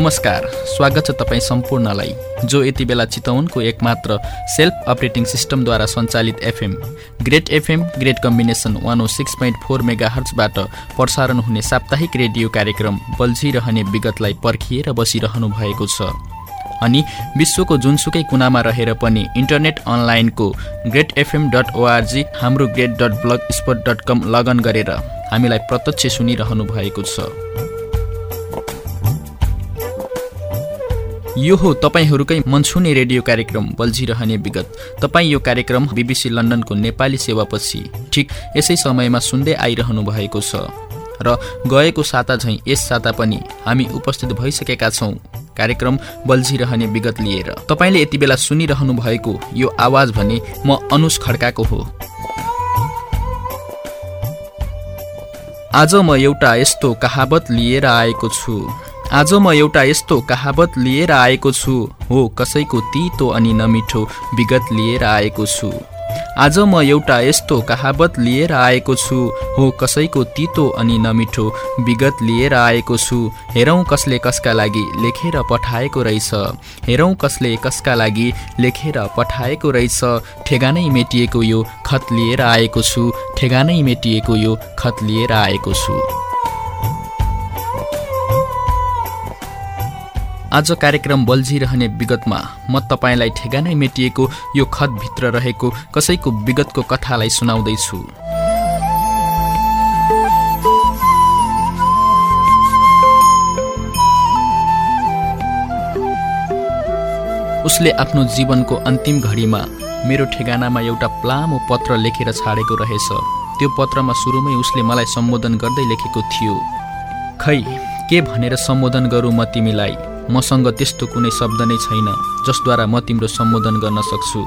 नमस्कार स्वागत छ तपाईँ सम्पूर्णलाई। जो यति बेला चितवनको एकमात्र सेल्फ अपरेटिङ सिस्टमद्वारा सञ्चालित FM great FM great combination one oh six point four mega हर्चबाट प्रसारण हुने साप्ताहिक रेडियो कार्यक्रम बल्झिरहने विगतलाई पर्खिएर बसिरहनु भएको छ। अनि विश्वको जुनसुकै कुनामा रहेर पनि इन्टरनेट अनलाइनको ग्रेट एफएम डट ओआरजी हाम्रो great dot blogspot dot com login गरेर हामीलाई प्रत्यक्ष सुनिरहनु भएको छ। यो हो तपाईँहरूकै मनछुने रेडियो कार्यक्रम बल्झिरहने विगत। तपाईँ यो कार्यक्रम बिबिसी लन्डनको नेपाली सेवापछि ठिक यसै समयमा सुन्दै आइरहनु भएको छ। र गएको साता झैँ यस साता पनि हामी उपस्थित भइसकेका छौँ। कार्यक्रम बल्झिरहने विगत लिएर। तपाईँले यति बेला सुनिरहनु भएको यो आवाज भने म अनुष खड्काको हो। आज म एउटा यस्तो कहावत लिएर आएको छु। आज म एउटा यस्तो कहावत लिएर आएको छु। हो कसैको तितो अनि नमिठो विगत लिएर आएको छु। आज म एउटा यस्तो कहावत लिएर आएको छु। हो कसैको तितो अनि नमिठो विगत लिएर आएको छु। हेरौँ कसले कसका लागि लेखेर पठाएको रहेछ। हेरौँ कसले कसका लागि लेखेर पठाएको रहेछ। ठेगानै मेटिएको यो खत लिएर आएको छु। ठेगानै मेटिएको यो खत लिएर आएको छु। आज कार्यक्रम बल्झिरहने विगतमा म तपाईँलाई ठेगानै मेटिएको यो खतभित्र रहेको कसैको विगतको कथालाई सुनाउँदैछु। उसले आफ्नो जीवनको अन्तिम घडीमा मेरो ठेगानामा एउटा प्लामो पत्र लेखेर छाडेको रहेछ। त्यो पत्रमा सुरुमै उसले मलाई सम्बोधन गर्दै लेखेको थियो खै के भनेर सम्बोधन गरौँ म तिमीलाई? मसँग त्यस्तो कुनै शब्द नै छैन जसद्वारा म तिम्रो सम्बोधन गर्न सक्छु।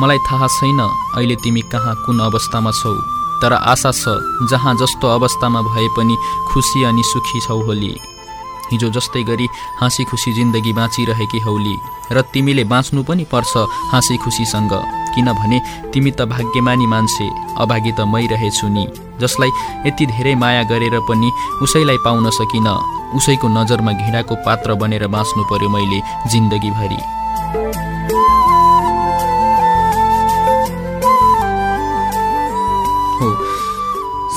मलाई थाहा छैन अहिले तिमी कहाँ कुन अवस्थामा छौ तर आशा छ जहाँ जस्तो अवस्थामा भए पनि खुसी अनि सुखी छौ होली। हिजो जस्तै गरी हाँसी खुसी जिन्दगी बाँचिरहेकी हौली। र तिमीले बाँच्नु पनि पर्छ हाँसी खुसीसँग किनभने तिमी त भाग्यमानी मान्छे अभागी त मै रहेछु नि। जसलाई यति धेरै माया गरेर पनि उसैलाई पाउन सकिन उसैको नजरमा घिडाको पात्र बनेर बाँच्नु पर्यो मैले जिन्दगीभरि। हो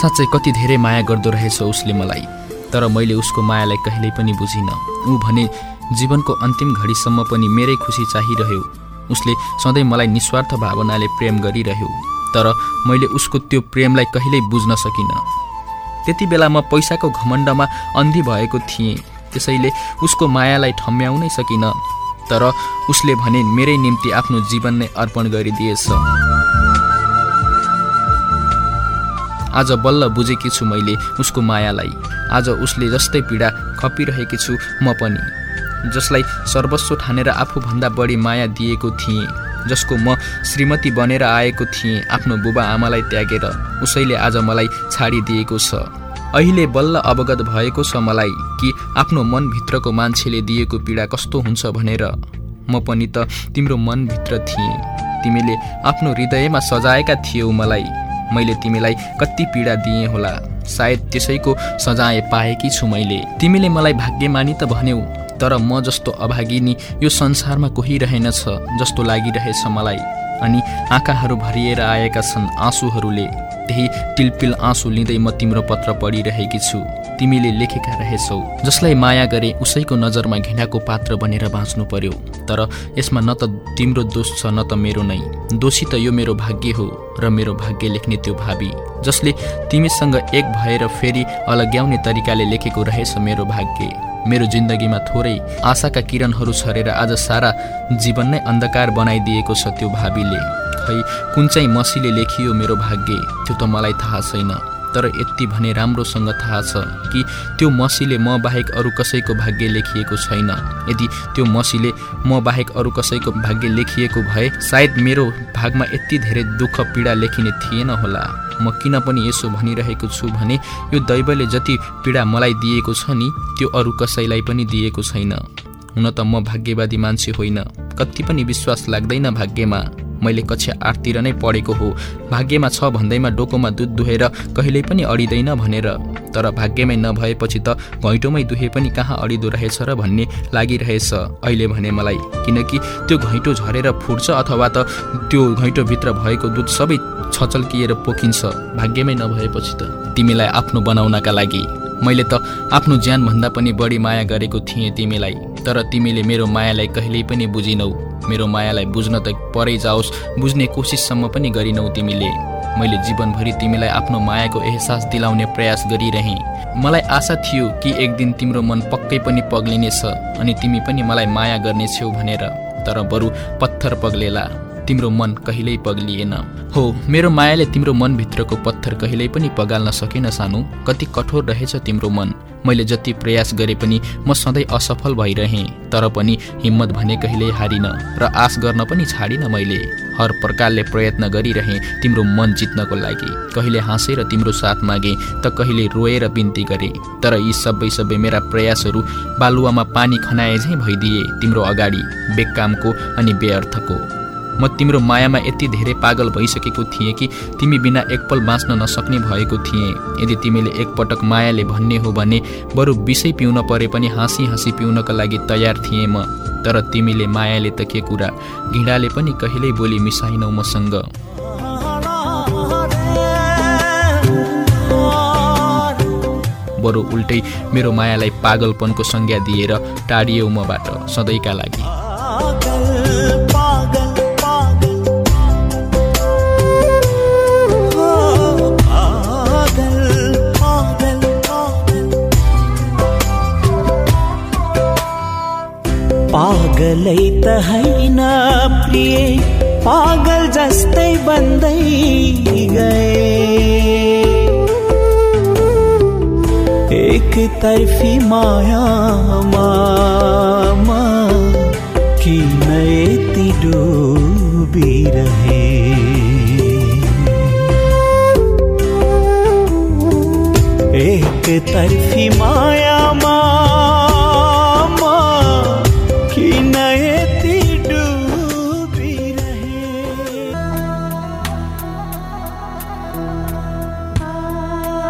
साँच्चै कति धेरै माया गर्दो रहेछ उसले मलाई। तर मैले उसको मायालाई कहिल्यै पनि बुझिनँ। ऊ भने जीवनको अन्तिम घडीसम्म पनि मेरै खुसी चाहिरह्यो। उसले सधैँ मलाई निस्वार्थ भावनाले प्रेम गरिरह्यो। तर मैले उसको त्यो प्रेमलाई कहिल्यै बुझ्न सकिनँ। त्यति बेला म पैसाको घमण्डमा अन्धी भएको थिएँ। त्यसैले उसको मायालाई ठम्म्याउनै सकिनँ। तर उसले भने मेरै निम्ति आफ्नो जीवन नै अर्पण गरिदिएछ। आज बल्ल बुझेकी छु मैले उसको मायालाई। आज उसले जस्तै पीडा खपिरहेकी छु म पनि। जसलाई सर्वस्व ठानेर आफूभन्दा बढी माया दिएको थिएँ जसको म श्रीमती बनेर आएको थिएँ आफ्नो बुबा आमालाई त्यागेर उसैले आज मलाई छाडिदिएको छ। अहिले बल्ल अवगत भएको छ मलाई कि आफ्नो मनभित्रको मान्छेले दिएको पीडा कस्तो हुन्छ भनेर। म पनि त तिम्रो मनभित्र थिएँ। तिमीले आफ्नो हृदयमा सजाएका थियौ मलाई। मैले तिमीलाई कति पीडा दिएँ होला। सायद त्यसैको सजाय पाएकी छु मैले। तिमीले मलाई भाग्यमानी त भन्यौ तर म जस्तो अभागिनी यो संसारमा कोही रहेनछ जस्तो लागिरहेछ मलाई। अनि आँखाहरू भरिएर आएका छन् आँसुहरूले। त्यही टिलपिल आँसु लिँदै म तिम्रो पत्र पढिरहेकी छु। तिमीले लेखेका रहेछौ। जसलाई माया गरे उसैको नजरमा घिनाको पात्र बनेर बाँच्नु पर्यो। तर यसमा न त तिम्रो दोष छ न त मेरो नै। दोषी त यो मेरो भाग्य हो र मेरो भाग्य लेख्ने त्यो भावी। जसले तिमीसँग एक भएर फेरि अलग्याउने तरिकाले लेखेको रहेछ मेरो भाग्य। मेरो जिन्दगीमा थोरै आशाका किरणहरू छरेर आज सारा जीवन नै अन्धकार बनाइदिएको छ त्यो भावीले। खै कुन चाहिँ मसीले लेखियो मेरो भाग्य? त्यो त मलाई थाहा छैन। तर यति भने राम्रोसँग थाहा छ कि त्यो मसीले म बाहेक अरू कसैको भाग्य लेखिएको छैन। यदि त्यो मसीले म बाहेक अरू कसैको भाग्य लेखिएको भए सायद मेरो भागमा यति धेरै दुःख पीडा लेखिने थिएन होला। म किन पनि यसो भनिरहेको छु भने यो दैवले जति पीडा मलाई दिएको छ नि त्यो अरू कसैलाई पनि दिएको छैन। हुन त म भाग्यवादी मान्छे होइन कति पनि विश्वास लाग्दैन भाग्यमा। मैले कक्षा आठतिर नै पढेको हो। भाग्यमा छ भन्दैमा डोकोमा दुध दुहेर कहिल्यै पनि अडिँदैन भनेर। तर भाग्यमै नभएपछि त घैँटोमै दुहे पनि कहाँ अडिदो रहेछ र भन्ने लागिरहेछ। अहिले भने मलाई किनकि त्यो घैँटो झरेर फुट्छ अथवा त त्यो घैँटोभित्र भएको दुध सबै छचल्किएर पोखिन्छ। भाग्यमै नभएपछि त तिमीलाई आफ्नो बनाउनका लागि। मैले त आफ्नो ज्यानभन्दा पनि बढी माया गरेको थिएँ तिमीलाई। तर तिमीले मेरो मायालाई कहिल्यै पनि बुझिनौ। मेरो मायालाई बुझ्न त परै जाओस् बुझ्ने कोसिससम्म पनि गरिनौ तिमीले। मैले जीवनभरि तिमीलाई आफ्नो मायाको एहसास दिलाउने प्रयास गरिरहेँ। मलाई आशा थियो कि एक दिन तिम्रो मन पक्कै पनि पग्लिनेछ अनि तिमी पनि मलाई माया गर्नेछौ भनेर। तर बरु पत्थर पग्लेला। तिम्रो मन कहिल्यै पग्लिएन। हो मेरो मायाले तिम्रो मनभित्रको पत्थर कहिल्यै पनि पगाल्न सकेन सानो। कति कठोर रहेछ तिम्रो मन। मैले जति प्रयास गरे पनि म सधैँ असफल भइरहेँ तर पनि हिम्मत भने कहिल्यै हारिन र आश गर्न पनि छाडिन मैले। हर प्रकारले प्रयत्न गरिरहेँ तिम्रो मन जित्नको लागि। कहिले हाँसेर तिम्रो साथ मागे त कहिले रोएर बिन्ती गरे। तर यी सबै सबै मेरा प्रयासहरू बालुवामा पानी खनाए झैँ भइदिए तिम्रो अगाडि बेकामको अनि बेअर्थको। म तिम्रो मायामा यति धेरै पागल भइसकेको थिएँ कि तिमी बिना एकपल बाँच्न नसक्ने भएको थिएँ। यदि तिमीले एकपटक मायाले भन्ने हो भने बरु विषै पिउन परे पनि हाँसी हाँसी पिउनका लागि तयार थिएँ म। तर तिमीले मायाले त के कुरा? घिँडाले पनि कहिल्यै बोली मिसाइनौ मसँग। बरु उल्टै मेरो मायालाई पागलपनको संज्ञा दिएर टाढियौ मबाट सधैँका लागि। पागलै त प्रिय, पागल जस्तै बन्दै गए। एक तर्फी मायामा किन यति डुबिरहे एक तर्फी मायामा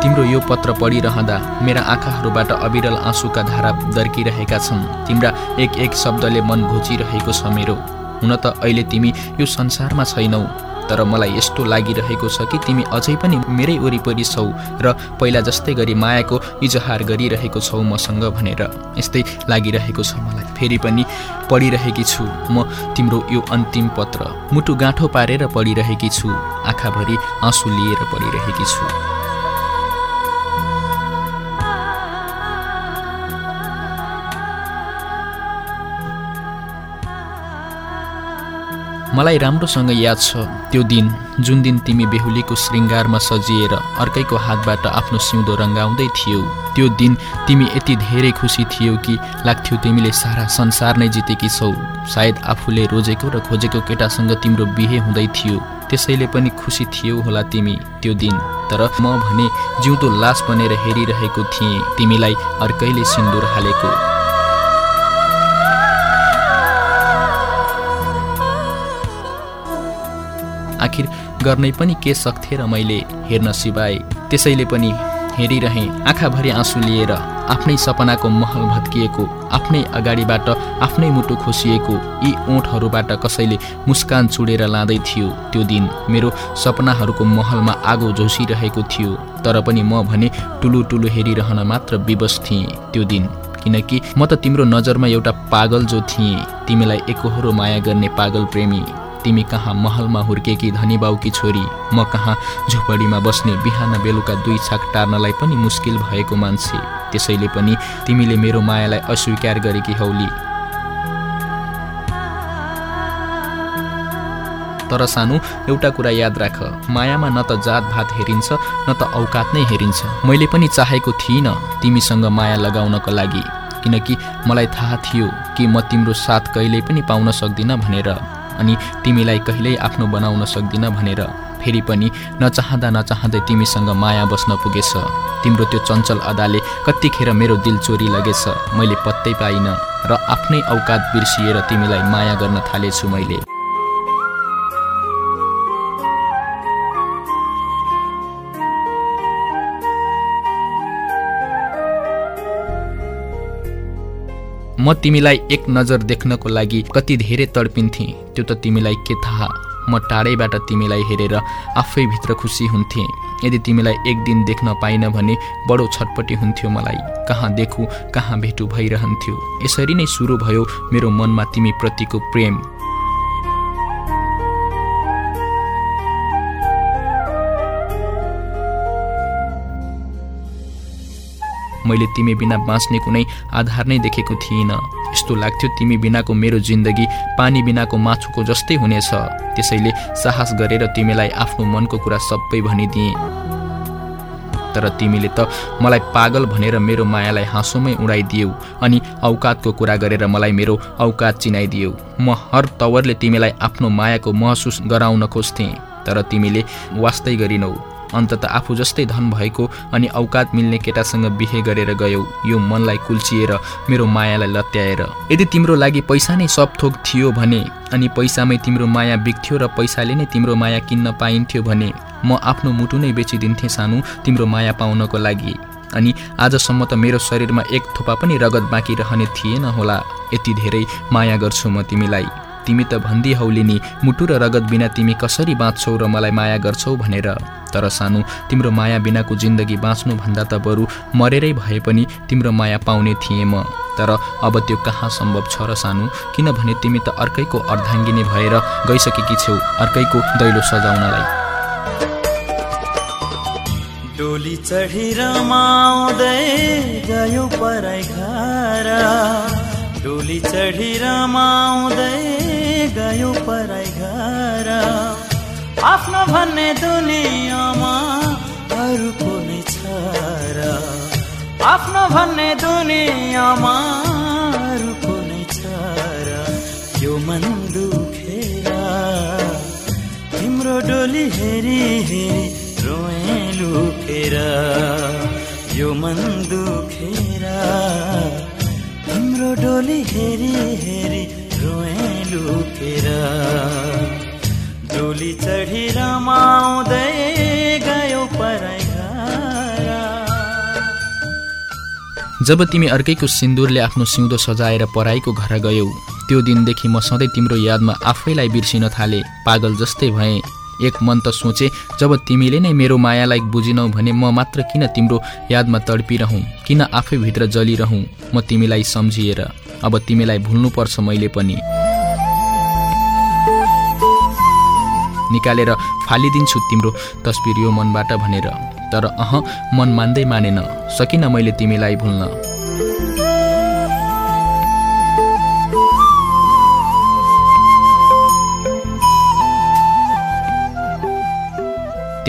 तिम्रो यो पत्र पढिरहँदा मेरा आँखाहरूबाट अविरल आँसुका धारा दर्किरहेका छन्। तिम्रा एक एक शब्दले मन घोचिरहेको छ मेरो। हुन त अहिले तिमी यो संसारमा छैनौ तर मलाई यस्तो लागिरहेको छ कि तिमी अझै पनि मेरै वरिपरि छौ र पहिला जस्तै गरी मायाको इजहार गरिरहेको छौ मसँग भनेर। यस्तै लागिरहेको छ मलाई। फेरि पनि पढिरहेकी छु म तिम्रो यो अन्तिम पत्र। मुटु गाँठो पारेर पढिरहेकी छु। आँखाभरि आँसु लिएर पढिरहेकी छु। मलाई राम्रोसँग याद छ त्यो दिन जुन दिन तिमी बेहुलीको श्रृङ्गारमा सजिएर अर्कैको हातबाट आफ्नो सिउँदो रङ्गाउँदै थियौ। त्यो दिन तिमी यति धेरै खुसी थियौ कि लाग्थ्यो तिमीले सारा संसार नै जितेकी छौ। सायद आफूले रोजेको र खोजेको केटासँग तिम्रो बिहे हुँदै थियो। त्यसैले पनि खुसी थियौ होला तिमी त्यो दिन। तर म भने जिउँदो लास बनेर हेरिरहेको थिएँ। तिमीलाई अर्कैले सिन्दुर हालेको। आखिर गर्नै पनि के सक्थे र मैले हेर्न सिवाए त्यसैले पनि हेरिरहेँ आँखाभरि आँसु लिएर आफ्नै सपनाको महल भत्किएको आफ्नै अगाडिबाट आफ्नै मुटु खोसिएको यी ओठहरूबाट कसैले मुस्कान चुडेर लाँदै थियो। त्यो दिन मेरो सपनाहरूको महलमा आगो झोसिरहेको थियो तर पनि म भने टुलु टुलु हेरिरहन मात्र विवश थिएँ त्यो दिन। किनकि म त तिम्रो नजरमा एउटा पागल जो थिएँ तिमीलाई एकहोरो माया गर्ने पागल प्रेमी। तिमी कहाँ महलमा हुर्केकी धनी बाउकी छोरी? म कहाँ झुपडीमा बस्ने बिहान बेलुका दुई छाक टार्नलाई पनि मुस्किल भएको मान्छे। त्यसैले पनि तिमीले मेरो मायालाई अस्वीकार गरेकी हौली। तर सानो एउटा कुरा याद राख। मायामा न त जात भात हेरिन्छ न त औकात नै हेरिन्छ। मैले पनि चाहेको थिइनँ तिमीसँग माया लगाउनको लागि। किनकि मलाई थाहा थियो कि म तिम्रो साथ कहिल्यै पनि पाउन सक्दिनँ भनेर। अनि तिमीलाई कहिल्यै आफ्नो बनाउन सक्दिनँ भनेर फेरि पनि नचाहँदा नचाहँदै तिमीसँग माया बस्न पुगेछ। तिम्रो त्यो चञ्चल अदाले कतिखेर मेरो दिल चोरी लगेछ मैले पत्तै पाइनँ र आफ्नै औकात बिर्सिएर तिमीलाई माया गर्न थालेछु मैले। म तिमीलाई एक नजर देख्नको लागि कति धेरै तडपिन्थेँ। त्यो त तिमीलाई के थाहा? म टाढैबाट तिमीलाई हेरेर आफै भित्र खुसी हुन्थेँ। यदि तिमीलाई एक दिन देख्न पाइनँ भने बडो छटपट्टि हुन्थ्यो मलाई। कहाँ देखु कहाँ भेटु भइरहन्थ्यो। यसरी नै सुरु भयो मेरो मनमा तिमी प्रतिको प्रेम। मैले तिमी बिना बाँच्ने कुनै आधार नै देखेको थिइनँ। यस्तो लाग्थ्यो तिमी बिनाको मेरो जिन्दगी पानी बिनाको माछुको जस्तै हुनेछ। त्यसैले साहस गरेर तिमीलाई आफ्नो मनको कुरा सबै भनिदिएँ। तर तिमीले त मलाई पागल भनेर मेरो मायालाई हाँसोमै उडाइदियौ अनि औकातको कुरा गरेर मलाई मेरो औकात चिनाइदियौ। म हर तवरले तिमीलाई आफ्नो मायाको महसुस गराउन खोज्थेँ तर तिमीले वास्तै गरिनौ। अन्तत आफू जस्तै धन भएको अनि औकात मिल्ने केटासँग बिहे गरेर गयौ। यो मनलाई कुल्चिएर मेरो मायालाई लत्याएर। यदि तिम्रो लागि पैसा नै सब थोक थियो भने अनि पैसामै तिम्रो माया बिक्थ्यो र पैसाले नै तिम्रो माया किन्न पाइन्थ्यो भने म आफ्नो मुटु नै बेचिदिन्थेँ सानो तिम्रो माया पाउनको लागि। अनि आजसम्म त मेरो शरीरमा एक थोपा पनि रगत बाँकी रहने थिएन होला। यति धेरै माया गर्छु म तिमीलाई। तिमी त भन्दिहौली नि मुटु र रगत बिना तिमी कसरी बाँच्छौ र मलाई माया गर्छौ भनेर। तर सानो तिम्रो माया बिनाको जिन्दगी बाँच्नुभन्दा त बरु मरेरै भए पनि तिम्रो माया पाउने थिएँ म। तर अब त्यो कहाँ सम्भव छ र सानो? किनभने तिमी त अर्कैको अर्धाङ्गिनी भएर गइसकेकी छेउ अर्कैको दैलो सजाउनलाई। डोली चढी रमाउँदै गयो पराई घर। डोली चढी रमाउँदै गयो पराई घर। आफ्नो भन्ने दुनियाँमा अरूको नै छ र। आफ्नो भन्ने दुनियाँमा अरूको नै छ र। यो मन दुखेर तिम्रो डोली हेरी हेरी रोए लुकेर। यो मन दुखेर तिम्रो डोली हेरी हेरी रोए लुकेर। डोली चढी रमाउँदै गयो पराई जब तिमी अर्कैको सिन्दुरले आफ्नो सिउँदो सजाएर पराईको घर गयौ त्यो दिनदेखि म सधैँ तिम्रो यादमा आफैलाई बिर्सिन थालेँ पागल जस्तै भएँ। एक मन त सोचे जब तिमीले नै मेरो मायालाई बुझिनौ भने म मात्र किन तिम्रो यादमा तडपिरहँ? किन आफैभित्र जलिरहँ? म तिमीलाई सम्झिएर। अब तिमीलाई भुल्नुपर्छ मैले पनि। निकालेर फालिदिन्छु तिम्रो तस्बिर यो मनबाट भनेर। तर अह मन मान्दै मानेन। सकिनँ मैले तिमीलाई भुल्न।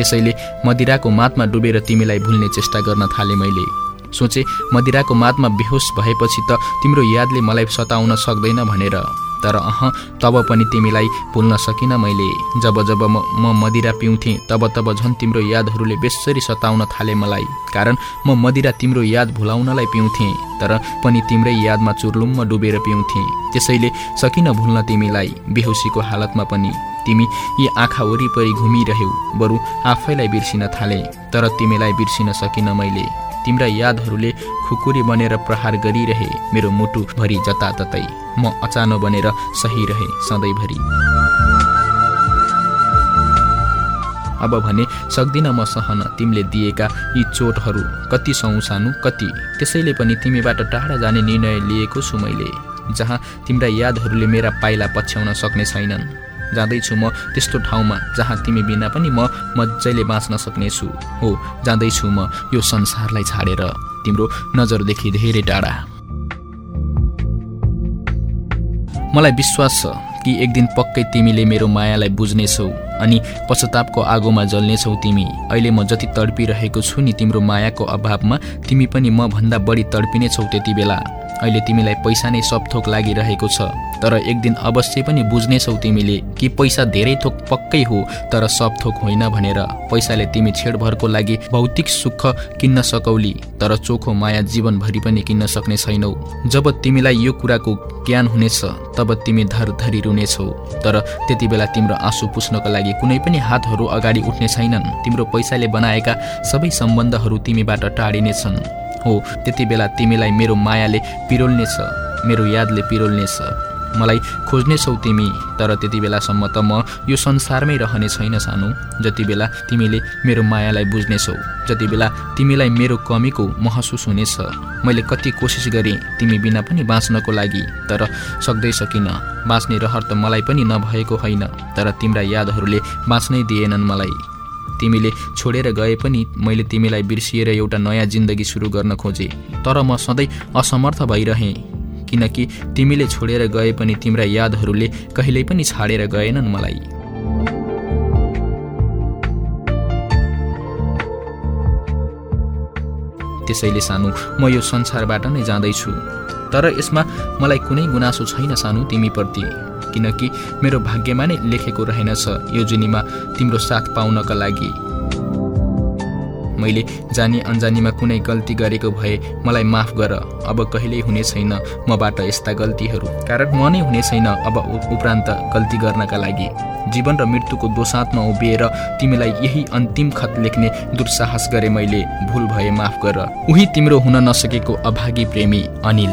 त्यसैले मदिराको मातमा डुबेर तिमीलाई भुल्ने चेष्टा गर्न थालेँ मैले। सोचे मदिराको मातमा बेहोस भएपछि त तिम्रो यादले मलाई सताउन सक्दैन भनेर। तर अह तब पनि तिमीलाई भुल्न सकिनँ मैले। जब जब म म मदिरा पिउँथेँ तब तब झन् तिम्रो यादहरूले बेसरी सताउन थाले मलाई। कारण म मदिरा तिम्रो याद भुलाउनलाई पिउँथेँ तर पनि तिम्रै यादमा चुर्लुममा डुबेर पिउँथेँ। त्यसैले सकिन भुल्न तिमीलाई बेहोसीको हालतमा पनि। तिमी यी आँखा वरिपरि घुमिरह्यौ बरु आफैलाई बिर्सिन थाले तर तिमीलाई बिर्सिन सकिनँ मैले। तिम्रा यादहरूले खुकुरी बनेर प्रहार गरिरहे मेरो मुटुभरि जताततै। म अचानो बनेर सही रहे सधैँभरि। अब भने सक्दिनँ म सहन तिमीले दिएका यी चोटहरू कति सौ सानो कति। त्यसैले पनि तिमीबाट टाढा जाने निर्णय लिएको छु मैले जहाँ तिम्रा यादहरूले मेरा पाइला पछ्याउन सक्ने छैनन्। जाँदैछु म त्यस्तो ठाउँमा जहाँ तिमी बिना पनि म मजाले बाँच्न सक्नेछु। हो जाँदैछु म यो संसारलाई छाडेर। तिम्रो नजरदेखि धेरै टाढा। मलाई विश्वास छ कि एक दिन पक्कै तिमीले मेरो मायालाई बुझ्नेछौ अनि पश्चातापको आगोमा जल्नेछौ तिमी। अहिले म जति तडपिरहेको छु नि तिम्रो मायाको अभावमा तिमी पनि म भन्दा बढी तडपिनेछौ त्यति बेला। अहिले तिमीलाई पैसा नै सब थोक लागिरहेको छ तर एक दिन अवश्य पनि बुझ्नेछौ तिमीले कि पैसा धेरै थोक पक्कै हो तर सब थोक होइन भनेर पैसाले तिमी छेडभरको लागि भौतिक सुख किन्न सकौली तर चोखो माया जीवनभरि पनि किन्न सक्ने छैनौ। जब तिमीलाई यो कुराको ज्ञान हुनेछ तब तिमी धरधरी रुनेछौ। तर त्यति बेला तिम्रो आँसु पुस्नको लागि कुनै पनि हातहरू अगाडि उठ्ने छैनन्। तिम्रो पैसाले बनाएका सबै सम्बन्धहरू तिमीबाट टाढिनेछन्। हो त्यति बेला तिमीलाई मेरो मायाले पिरोल्नेछ मेरो यादले पिरोल्नेछ। मलाई खोज्नेछौ तिमी तर त्यति बेलासम्म त म यो संसारमै रहने छैन सानो। जति बेला तिमीले मेरो मायालाई बुझ्नेछौ जति बेला तिमीलाई मेरो कमीको महसुस हुनेछ। मैले कति कोसिस गरेँ तिमी बिना पनि बाँच्नको लागि तर सक्दै सकिनँ। बाँच्ने रहर त मलाई पनि नभएको होइन तर तिम्रा यादहरूले बाँच्नै दिएनन् मलाई। तिमीले छोडेर गए पनि मैले तिमीलाई बिर्सिएर एउटा नयाँ जिन्दगी सुरु गर्न खोजेँ। तर म सधैँ असमर्थ भइरहेँ किनकि तिमीले छोडेर गए पनि तिम्रा यादहरूले कहिल्यै पनि छाडेर गएनन् मलाई। त्यसैले सानो म यो संसारबाट नै जाँदैछु। तर यसमा मलाई कुनै गुनासो छैन सानो तिमीप्रति। किनकि मेरो भाग्यमा नै लेखेको रहेनछ यो जुनीमा तिम्रो साथ पाउनका लागि। मैले जानी अन्जानीमा कुनै गल्ती गरेको भए मलाई माफ गर अब कहिल्यै हुने छैन मबाट यस्ता गल्तीहरू। कारण म नै हुने छैन अब उपरान्त गल्ती गर्नका लागि। जीवन र मृत्युको दोसाँतमा उभिएर तिमीलाई यही अन्तिम खत लेख्ने दुस्साहस गरे मैले भुल भए माफ गर। उही तिम्रो हुन नसकेको अभागी प्रेमी अनिल।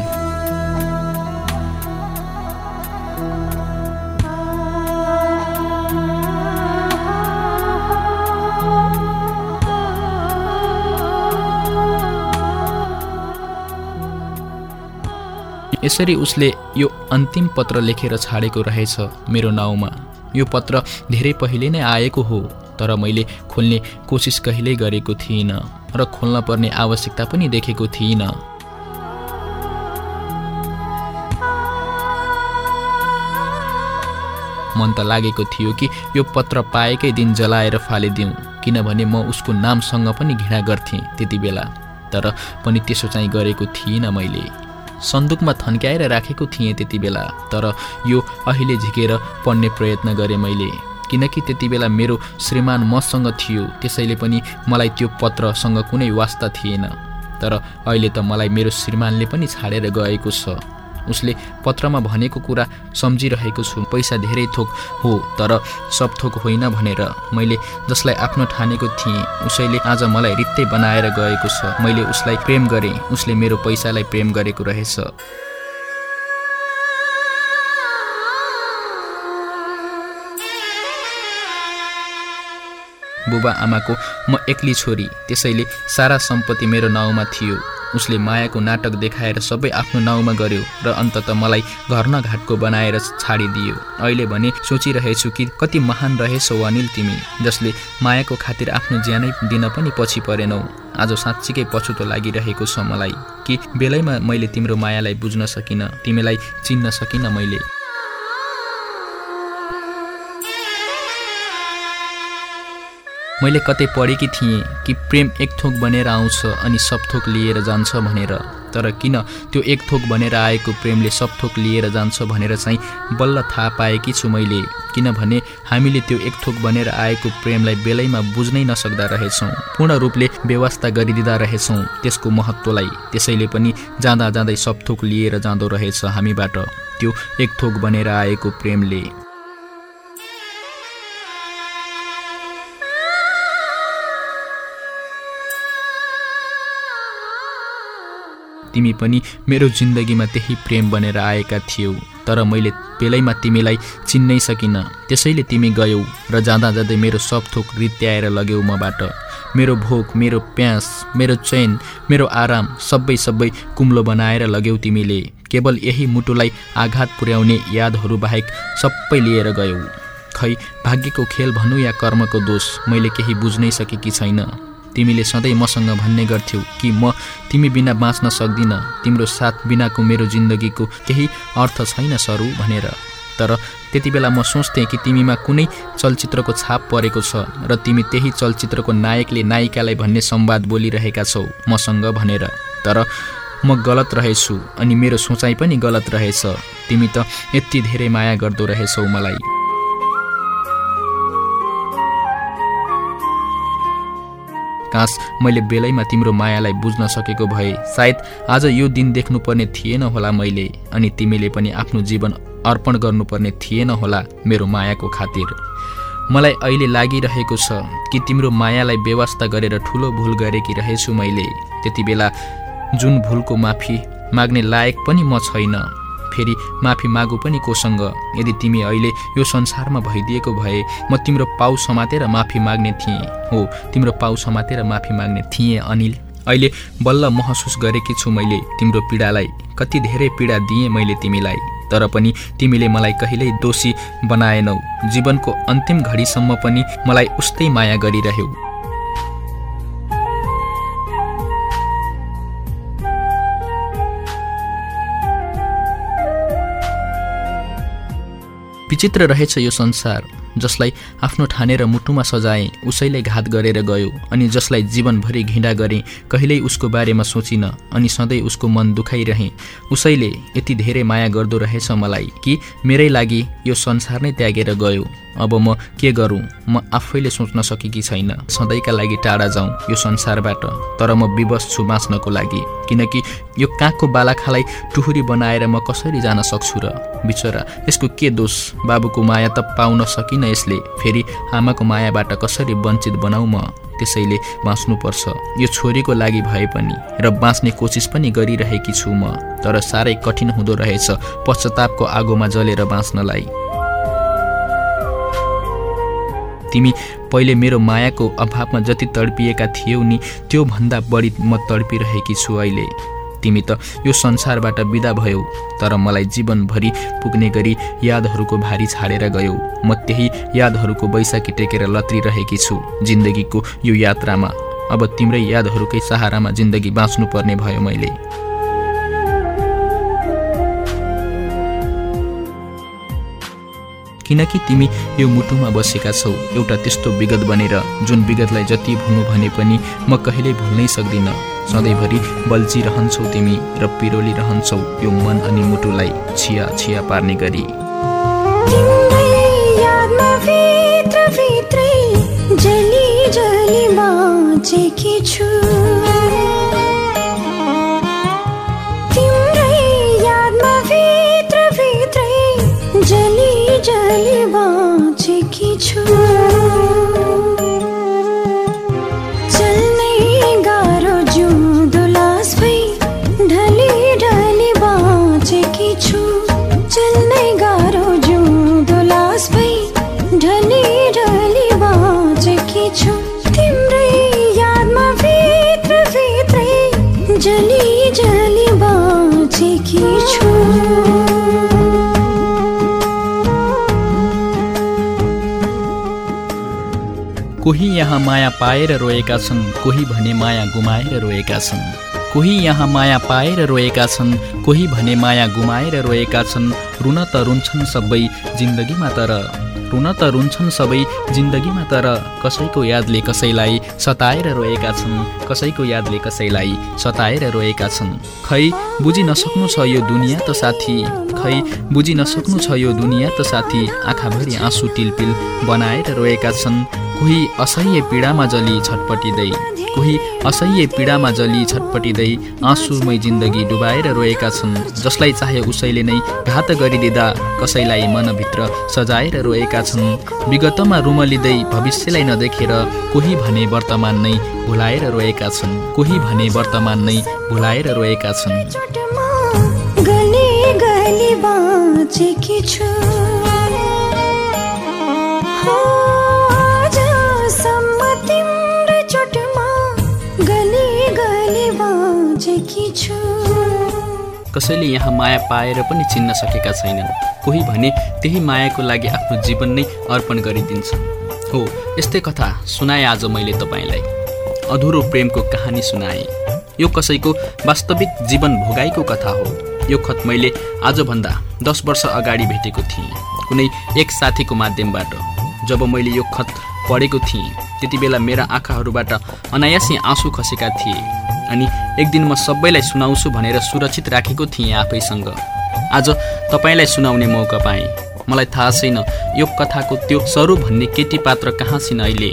यसरी उसले यो अन्तिम पत्र लेखेर छाडेको रहेछ मेरो नाउँमा। यो पत्र धेरै पहिले नै आएको हो तर मैले खोल्ने कोसिस कहिल्यै गरेको थिइनँ र खोल्न पर्ने आवश्यकता पनि देखेको थिइनँ। मन त लागेको थियो कि यो पत्र पाएकै दिन जलाएर फालिदिउँ किनभने म उसको नामसँग पनि घृणा गर्थेँ त्यति बेला तर पनि त्यसो चाहिँ गरेको थिइनँ मैले। सन्दुकमा थन्क्याएर राखेको थिएँ त्यति बेला तर यो अहिले झिकेर पढ्ने प्रयत्न गरेँ मैले। किनकि त्यति बेला मेरो श्रीमान मसँग थियो त्यसैले पनि मलाई त्यो पत्रसँग कुनै वास्ता थिएन। तर अहिले त मलाई मेरो श्रीमानले पनि छाडेर गएको छ। उसले पत्रमा भनेको कुरा सम्झिरहेको छु। पैसा धेरै थोक हो तर सब थोक होइन भनेर मैले जसलाई आफ्नो ठानेको थिएँ उसैले आज मलाई रित्तै बनाएर गएको छ। मैले उसलाई प्रेम गरेँ उसले मेरो पैसालाई प्रेम गरेको रहेछ। बुबा आमाको म एक्ली छोरी त्यसैले सारा सम्पत्ति मेरो नाउँमा थियो। उसले मायाको नाटक देखाएर सबै आफ्नो नाउँमा गर्यो र अन्तत मलाई घर नघाटको बनाएर छाडिदियो। अहिले भने सोचिरहेछु कि कति महान रहेछौ अनिल तिमी जसले मायाको खातिर आफ्नो ज्यानै दिन पनि पछि परेनौ। आज साँच्चीकै पछुतो लागिरहेको छ मलाई कि बेलैमा मैले तिम्रो मायालाई बुझ्न सकिनँ तिमीलाई चिन्न सकिनँ मैले। मैले कतै पढेकी थिएँ कि प्रेम एक थोक बनेर आउँछ अनि सब थोक लिएर जान्छ भनेर। तर किन त्यो एक थोक बनेर आएको प्रेमले सब थोक लिएर जान्छ भनेर चाहिँ बल्ल थाहा पाएकी छु मैले। किनभने हामीले त्यो एक थोक बनेर आएको प्रेमलाई बेलैमा बुझ्नै नसक्दा रहेछौँ पूर्ण रूपले व्यवस्था गरिदिँदा रहेछौँ त्यसको महत्त्वलाई। त्यसैले पनि जाँदा जाँदै सब थोक लिएर जाँदो रहेछ हामीबाट त्यो एक थोक बनेर आएको प्रेमले। तिमी पनि मेरो जिन्दगीमा त्यही प्रेम बनेर आएका थियौ। तर मैले बेलैमा तिमीलाई चिन्नै सकिनँ। त्यसैले तिमी गयौ र जाँदा जाँदै मेरो सब थोक रित्याएर लग्यौ मबाट। मेरो भोक मेरो प्यास मेरो चैन मेरो आराम सबै सबै कुम्लो बनाएर लग्यौ तिमीले। केवल यही मुटुलाई आघात पुर्याउने यादहरू बाहेक सबै लिएर गयौ। खै भाग्यको खेल भनौँ या कर्मको दोष मैले केही बुझ्नै सकेकी छैन। तिमीले सधैँ मसँग भन्ने गर्थ्यौ कि म तिमी बिना बाँच्न सक्दिनँ तिम्रो साथ बिनाको मेरो जिन्दगीको केही अर्थ छैन सरु भनेर। तर त्यति बेला म सोच्थेँ कि तिमीमा कुनै चलचित्रको छाप परेको छ र तिमी त्यही चलचित्रको नायकले नायिकालाई भन्ने संवाद बोलिरहेका छौ मसँग भनेर। तर म गलत रहेछु अनि मेरो सोचाइ पनि गलत रहेछ। तिमी त यति धेरै माया गर्दो रहेछौ मलाई। कास मैले बेलैमा तिम्रो मायालाई बुझ्न सकेको भए। सायद आज यो दिन देख्नुपर्ने थिएन होला मैले अनि तिमीले पनि आफ्नो जीवन अर्पण गर्नुपर्ने थिएन होला मेरो मायाको खातिर। मलाई अहिले लागिरहेको छ कि तिम्रो मायालाई व्यवस्था गरेर ठुलो भुल गरेकी रहेछु मैले। त्यति बेला जुन भुलको माफी माग्ने लायक पनि म छैन। फेरि माफी मागु पनि कोसँग। यदि तिमी अहिले यो संसारमा भइदिएको भए म तिम्रो पाउ समातेर माफी माग्ने थिएँ। हो तिम्रो पाउ समातेर माफी माग्ने थिएँ अनिल। अहिले बल्ल महसुस गरेकी छु मैले तिम्रो पीडालाई। कति धेरै पीडा दिएँ मैले तिमीलाई। तर पनि तिमीले मलाई कहिल्यै दोषी बनाएनौ। जीवनको अन्तिम घडीसम्म पनि मलाई उस्तै माया गरिरह्यौ। विचित्र रहेछ यो संसार। जसलाई आफ्नो ठानेर मुटुमा सजाएँ उसैले घात गरेर गयो अनि जसलाई जीवनभरि घिँडा गरेँ कहिल्यै उसको बारेमा सोचिन अनि सधैँ उसको मन दुखाइरहेँ उसैले यति धेरै माया गर्दो रहेछ मलाई कि मेरै लागि यो संसार नै त्यागेर गयो। अब म के गरौँ? म आफैले सोच्न सकेकी छैन। सधैँका लागि टाढा जाउँ यो संसारबाट तर म विवश छु बाँच्नको लागि किनकि यो कागको बालाखालाई टुहुरी बनाएर म कसरी जान सक्छु र? बिचरा यसको के दोष? बाबुको माया त पाउन सकिन यसले फेरि आमाको मायाबाट कसरी वञ्चित बनाऊ म? त्यसैले बाँच्नुपर्छ। यो छोरीको लागि भए पनि र बाँच्ने कोसिस पनि गरिरहेकी छु म तर साह्रै कठिन हुँदो रहेछ पश्चातापको आगोमा जलेर बाँच्नलाई। तिमी पहिले मेरो मायाको अभावमा जति तडपिएका थियौ नि त्योभन्दा बढी म तडपिरहेकी छु अहिले। तिमी त यो संसारबाट विदा भयौ तर मलाई जीवनभरि पुग्ने गरी यादहरूको भारी छाडेर गयौ। म त्यही यादहरूको बैसाखी टेकेर लत्रिरहेकी छु जिन्दगीको यो यात्रामा। अब तिम्रै यादहरूकै सहारामा जिन्दगी बाँच्नुपर्ने भयो मैले। किनकि तिमी यो मुटुमा बसेका छौ एउटा त्यस्तो विगत बनेर जुन विगतलाई जति भुल्नु भने पनि म कहिल्यै भुल्नै सक्दिनँ। सधैँभरि बल्झिरहन्छौ तिमी र पिरोलिरहन्छौ यो मन अनि मुटुलाई छिया छिया पार्ने गरी। कोही यहाँ माया पाएर रोएका छन् कोही भने माया गुमाएर रोएका छन्। कोही यहाँ माया पाएर रोएका छन् कोही भने माया गुमाएर रोएका छन्। रुन त रुन्छन् सबै जिन्दगीमा तर रुन त रुन्छन् सबै जिन्दगीमा तर कसैको यादले कसैलाई सताएर रोएका छन् कसैको यादले कसैलाई सताएर रोएका छन्। खै बुझि नसक्नु छ यो दुनियाँ त साथी खै बुझि नसक्नु छ यो दुनियाँ त साथी आँखाभरि आँसु टिलपिल बनाएर रोएका छन्। कोही असह्य पीडामा जली छटपटिँदै कोही असह्य पीडामा जली छटपटिँदै आँसुमै जिन्दगी डुबाएर रोएका छन् जसलाई चाहे उसैले नै घात गरिदिँदा कसैलाई मनभित्र सजाएर रोएका छन्। विगतमा रुमलिँदै भविष्यलाई नदेखेर कोही भने वर्तमान नै भुलाएर रोएका छन् कोही भने वर्तमान नै भुलाएर रोएका छन्। कसैले यहाँ माया पाएर पनि चिन्न सकेका छैनन्। कोही भने त्यही मायाको लागि आफ्नो जीवन नै अर्पण गरिदिन्छ। हो यस्तै कथा सुनाएँ आज मैले तपाईँलाई। अधुरो प्रेमको कहानी सुनाएँ। यो कसैको वास्तविक जीवन भोगाइको कथा हो। यो खत मैले आजभन्दा दस वर्ष अगाडि भेटेको थिएँ। कुनै एक साथीको माध्यमबाट। जब मैले यो खत पढेको थिएँ त्यति बेला मेरा आँखाहरूबाट अनायासी आँसु खसेका थिए। अनि एक दिन म सबैलाई सुनाउँछु भनेर सुरक्षित राखेको थिएँ आफैसँग। आज तपाईँलाई सुनाउने मौका पाएँ। मलाई थाहा छैन यो कथाको त्यो सरू भन्ने केटी पात्र कहाँ छिन् अहिले?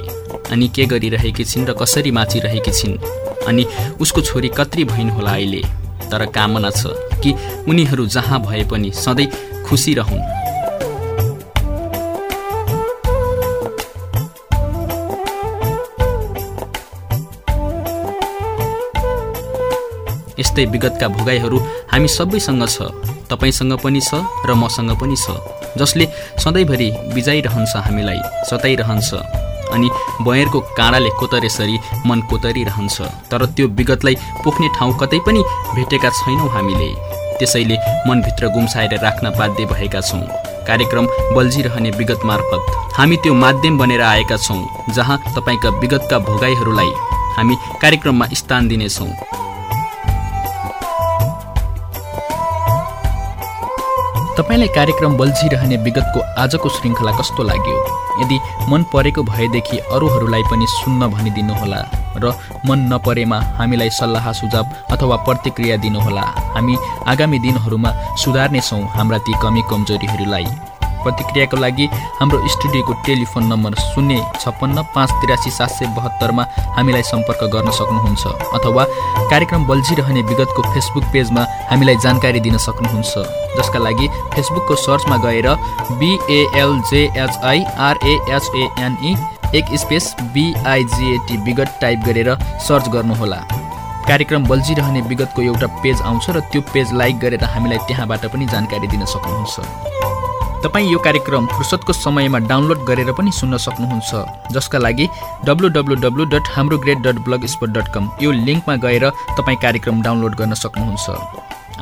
अनि के गरिरहेकी छिन् र कसरी माचिरहेकी छिन्? अनि उसको छोरी कत्री भइन् होला अहिले? तर कामना छ कि उनीहरू जहाँ भए पनि सधैँ खुसी रहन्। त्यस्तै विगतका भोगाईहरू हामी सबैसँग छ तपाईँसँग पनि छ र मसँग पनि छ जसले सधैँभरि बिजाइरहन्छ हामीलाई सताइरहन्छ। अनि बयरको काँडाले कोतरेसरी मन कोतरिरहन्छ तर त्यो विगतलाई पोख्ने ठाउँ कतै पनि भेटेका छैनौँ हामीले। त्यसैले मनभित्र गुम्साएर राख्न बाध्य भएका छौँ। कार्यक्रम बल्झिरहने विगत मार्फत हामी त्यो माध्यम बनेर आएका छौँ जहाँ तपाईँका विगतका भोगाईहरूलाई हामी कार्यक्रममा स्थान दिनेछौँ। तपाईँलाई कार्यक्रम बल्झिरहने विगतको आजको श्रृङ्खला कस्तो लाग्यो? यदि मन परेको भएदेखि अरूहरूलाई पनि सुन्न भनिदिनुहोला र मन नपरेमा हामीलाई सल्लाह सुझाव अथवा प्रतिक्रिया दिनुहोला। हामी आगामी दिनहरूमा सुधार्नेछौँ हाम्रा ती कमी कमजोरीहरूलाई प्रतिक्रियाको लागि हाम्रो स्टुडियोको टेलिफोन नम्बर शून्य छप्पन्न पाँच तिरासी सात सय बहत्तरमा हामीलाई सम्पर्क गर्न सक्नुहुन्छ अथवा कार्यक्रम बल्झिरहने विगतको फेसबुक पेजमा हामीलाई जानकारी दिन सक्नुहुन्छ जसका लागि फेसबुकको सर्चमा गएर बिएएलजेएचआई आरएएचएनई एक स्पेस बिआइजिएटी विगत टाइप गरेर सर्च गर्नुहोला। कार्यक्रम बल्झिरहने विगतको एउटा पेज आउँछ र त्यो पेज लाइक गरेर हामीलाई त्यहाँबाट पनि जानकारी दिन सक्नुहुन्छ। तपाईँ यो कार्यक्रम फुर्सदको समयमा डाउनलोड गरेर पनि सुन्न सक्नुहुन्छ जसका लागि डब्लु डब्लु डब्लु डट हाम्रो great dot blogspot dot com यो लिङ्कमा गएर तपाईँ कार्यक्रम डाउनलोड गर्न सक्नुहुन्छ।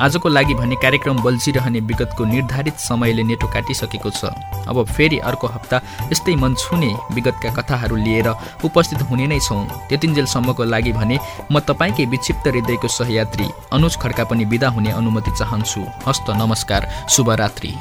आजको लागि भने कार्यक्रम बल्झिरहने विगतको निर्धारित समयले नेटो काटिसकेको छ। अब फेरि अर्को हप्ता यस्तै मन छुने विगतका कथाहरू लिएर उपस्थित हुने नै छौँ। त्यतिन्जेलसम्मको लागि भने म तपाईँकै विक्षिप्त हृदयको सहयात्री अनुज खड्का पनि विदा हुने अनुमति चाहन्छु। हस्त नमस्कार शुभरात्री।